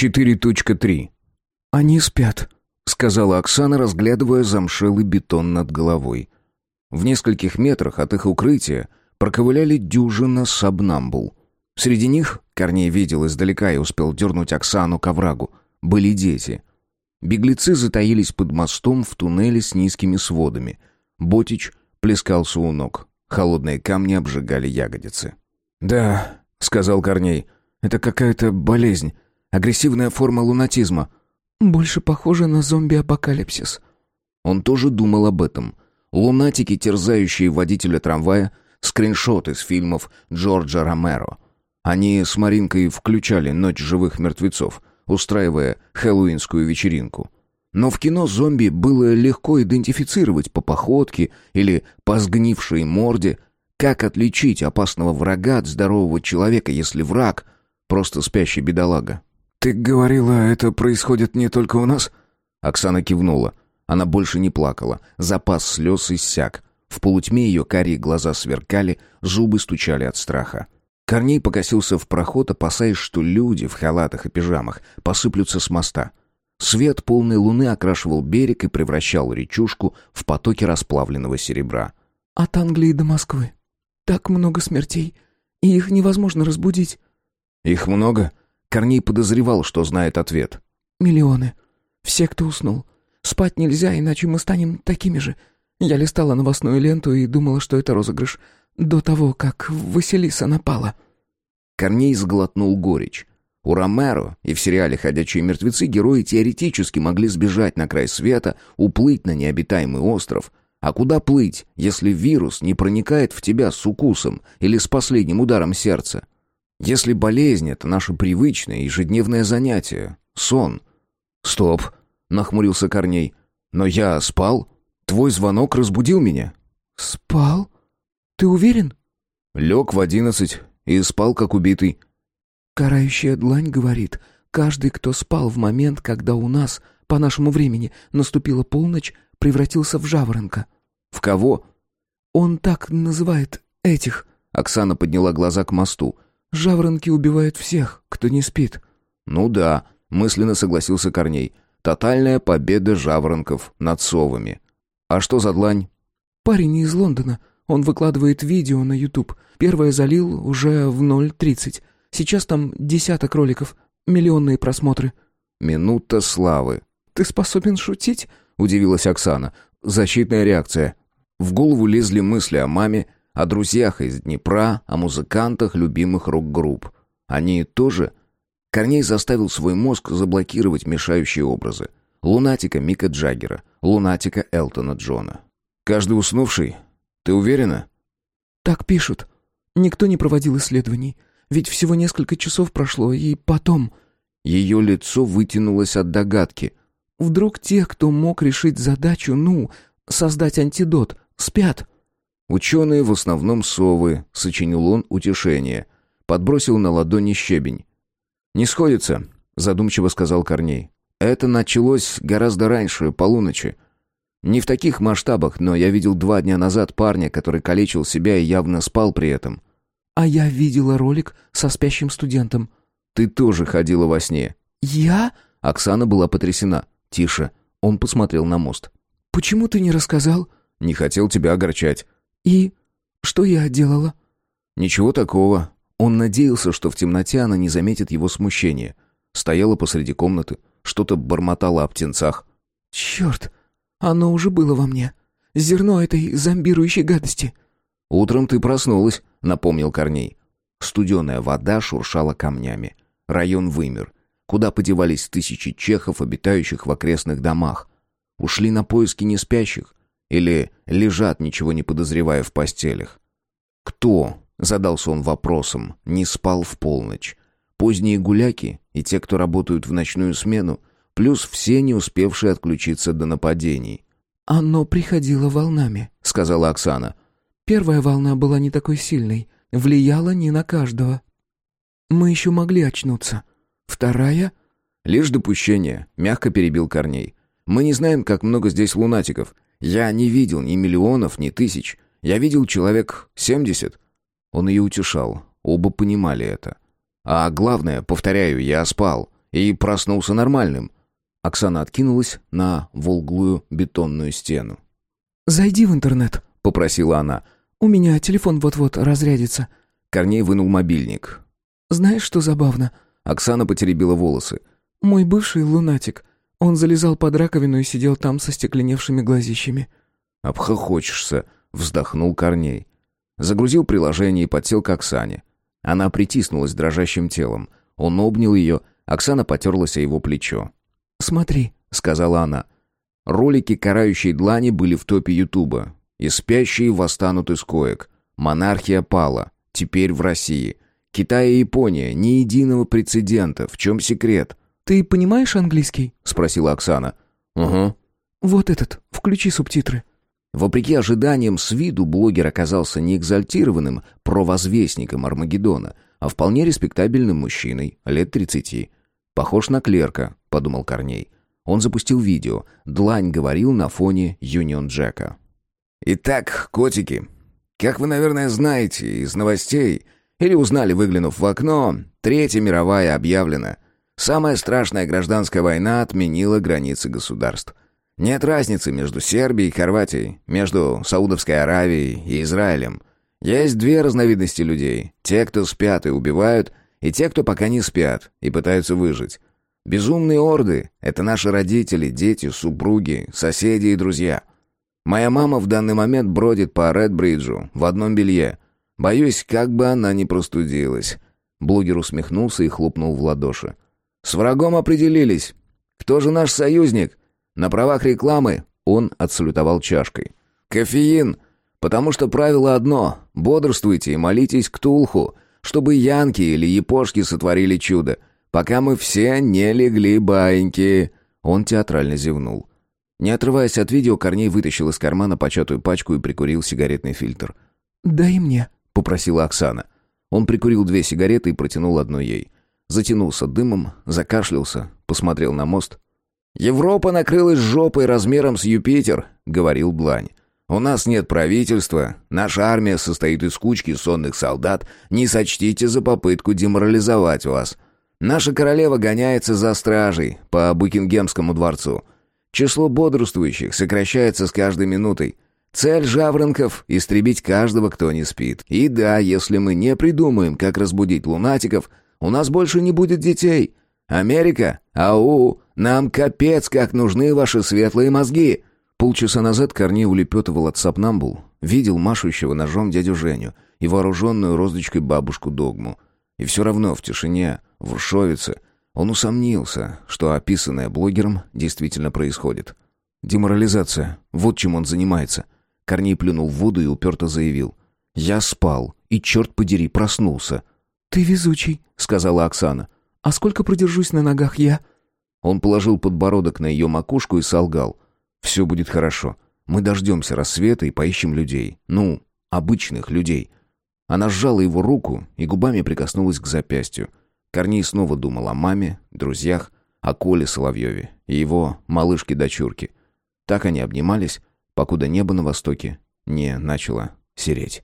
4.3. «Они спят», — сказала Оксана, разглядывая замшелый бетон над головой. В нескольких метрах от их укрытия проковыляли дюжина сабнамбул. Среди них, Корней видел издалека и успел дернуть Оксану к оврагу, были дети. Беглецы затаились под мостом в туннеле с низкими сводами. Ботич плескался у ног. Холодные камни обжигали ягодицы. «Да», — сказал Корней, — «это какая-то болезнь, агрессивная форма лунатизма». «Больше похоже на зомби-апокалипсис». Он тоже думал об этом. Лунатики, терзающие водителя трамвая, скриншоты с фильмов Джорджа Ромеро. Они с Маринкой включали «Ночь живых мертвецов», устраивая хэллоуинскую вечеринку. Но в кино зомби было легко идентифицировать по походке или по сгнившей морде. Как отличить опасного врага от здорового человека, если враг — просто спящий бедолага? «Ты говорила, это происходит не только у нас?» Оксана кивнула. Она больше не плакала. Запас слез иссяк. В полутьме ее карие глаза сверкали, зубы стучали от страха. Корней покосился в проход, опасаясь, что люди в халатах и пижамах посыплются с моста. Свет полной луны окрашивал берег и превращал речушку в потоки расплавленного серебра. «От Англии до Москвы. Так много смертей, и их невозможно разбудить». «Их много?» Корней подозревал, что знает ответ. «Миллионы. Все, кто уснул. Спать нельзя, иначе мы станем такими же. Я листала новостную ленту и думала, что это розыгрыш. До того, как Василиса напала». Корней сглотнул горечь. У Ромеро и в сериале «Ходячие мертвецы» герои теоретически могли сбежать на край света, уплыть на необитаемый остров. А куда плыть, если вирус не проникает в тебя с укусом или с последним ударом сердца? Если болезнь — это наше привычное ежедневное занятие, сон. «Стоп!» нахмурился Корней. «Но я спал. Твой звонок разбудил меня». «Спал? Ты уверен?» Лег в одиннадцать и спал, как убитый». «Карающая длань говорит, каждый, кто спал в момент, когда у нас, по нашему времени, наступила полночь, превратился в жаворонка». «В кого?» «Он так называет этих». Оксана подняла глаза к мосту. «Жаворонки убивают всех, кто не спит». «Ну да», — мысленно согласился Корней. Тотальная победа жаворонков над совами. А что за длань? Парень из Лондона. Он выкладывает видео на YouTube. Первое залил уже в 0.30. Сейчас там десяток роликов. Миллионные просмотры. Минута славы. Ты способен шутить? Удивилась Оксана. Защитная реакция. В голову лезли мысли о маме, о друзьях из Днепра, о музыкантах любимых рок-групп. Они тоже Корней заставил свой мозг заблокировать мешающие образы. Лунатика Мика Джаггера, лунатика Элтона Джона. Каждый уснувший? Ты уверена? Так пишут. Никто не проводил исследований. Ведь всего несколько часов прошло, и потом... Ее лицо вытянулось от догадки. Вдруг те, кто мог решить задачу, ну, создать антидот, спят? Ученые, в основном совы, сочинил он утешение. Подбросил на ладони щебень. «Не сходится», — задумчиво сказал Корней. «Это началось гораздо раньше, полуночи. Не в таких масштабах, но я видел два дня назад парня, который калечил себя и явно спал при этом». «А я видела ролик со спящим студентом». «Ты тоже ходила во сне». «Я?» Оксана была потрясена. «Тише». Он посмотрел на мост. «Почему ты не рассказал?» «Не хотел тебя огорчать». «И? Что я делала?» «Ничего такого. Он надеялся, что в темноте она не заметит его смущения. Стояла посреди комнаты, что-то бормотала о птенцах. «Черт! Оно уже было во мне. Зерно этой зомбирующей гадости». «Утром ты проснулась», — напомнил Корней. Студеная вода шуршала камнями. Район вымер. Куда подевались тысячи чехов, обитающих в окрестных домах? Ушли на поиски неспящих? Или лежат, ничего не подозревая в постелях? Кто Задался он вопросом, не спал в полночь. Поздние гуляки и те, кто работают в ночную смену, плюс все, не успевшие отключиться до нападений. «Оно приходило волнами», — сказала Оксана. «Первая волна была не такой сильной, влияла не на каждого. Мы еще могли очнуться. Вторая...» «Лишь допущение», — мягко перебил Корней. «Мы не знаем, как много здесь лунатиков. Я не видел ни миллионов, ни тысяч. Я видел человек семьдесят. Он ее утешал. Оба понимали это. А главное, повторяю, я спал. и проснулся нормальным. Оксана откинулась на волглую бетонную стену. «Зайди в интернет», — попросила она. «У меня телефон вот-вот разрядится». Корней вынул мобильник. «Знаешь, что забавно?» Оксана потеребила волосы. «Мой бывший лунатик. Он залезал под раковину и сидел там со стекленевшими глазищами». «Обхохочешься», — вздохнул Корней. Загрузил приложение и подсел к Оксане. Она притиснулась дрожащим телом. Он обнял ее, Оксана потерлась о его плечо. «Смотри», — сказала она. Ролики «Карающей длани» были в топе Ютуба. И спящие восстанут из коек. Монархия пала. Теперь в России. Китай и Япония. Ни единого прецедента. В чем секрет? «Ты понимаешь английский?» — спросила Оксана. «Угу». «Вот этот. Включи субтитры». Вопреки ожиданиям, с виду блогер оказался не экзальтированным провозвестником Армагеддона, а вполне респектабельным мужчиной, лет тридцати. «Похож на клерка», — подумал Корней. Он запустил видео. Длань говорил на фоне Юнион Джека. «Итак, котики, как вы, наверное, знаете из новостей или узнали, выглянув в окно, Третья мировая объявлена. Самая страшная гражданская война отменила границы государств. Нет разницы между Сербией и Хорватией, между Саудовской Аравией и Израилем. Есть две разновидности людей. Те, кто спят и убивают, и те, кто пока не спят и пытаются выжить. Безумные орды — это наши родители, дети, супруги, соседи и друзья. Моя мама в данный момент бродит по Редбриджу в одном белье. Боюсь, как бы она не простудилась. Блогер усмехнулся и хлопнул в ладоши. «С врагом определились. Кто же наш союзник? На правах рекламы он отсалютовал чашкой. «Кофеин! Потому что правило одно — бодрствуйте и молитесь к Тулху, чтобы янки или япошки сотворили чудо, пока мы все не легли баиньки!» Он театрально зевнул. Не отрываясь от видео, Корней вытащил из кармана початую пачку и прикурил сигаретный фильтр. «Дай мне», — попросила Оксана. Он прикурил две сигареты и протянул одну ей. Затянулся дымом, закашлялся, посмотрел на мост — «Европа накрылась жопой размером с Юпитер», — говорил Блань. «У нас нет правительства, наша армия состоит из кучки сонных солдат, не сочтите за попытку деморализовать вас. Наша королева гоняется за стражей по Букингемскому дворцу. Число бодрствующих сокращается с каждой минутой. Цель жаворонков — истребить каждого, кто не спит. И да, если мы не придумаем, как разбудить лунатиков, у нас больше не будет детей. Америка? Ау! Нам капец как нужны ваши светлые мозги!» Полчаса назад Корней улепетывал от Сапнамбул, видел машущего ножом дядю Женю и вооруженную роздочкой бабушку Догму. И все равно в тишине, в Уршовице, он усомнился, что описанное блогером действительно происходит. Деморализация. Вот чем он занимается. Корней плюнул в воду и уперто заявил. «Я спал, и, черт подери, проснулся». «Ты везучий», — сказала Оксана. «А сколько продержусь на ногах я?» Он положил подбородок на ее макушку и солгал. «Все будет хорошо. Мы дождемся рассвета и поищем людей. Ну, обычных людей». Она сжала его руку и губами прикоснулась к запястью. Корней снова думал о маме, друзьях, о Коле Соловьеве и его малышке-дочурке. Так они обнимались, покуда небо на востоке не начало сереть.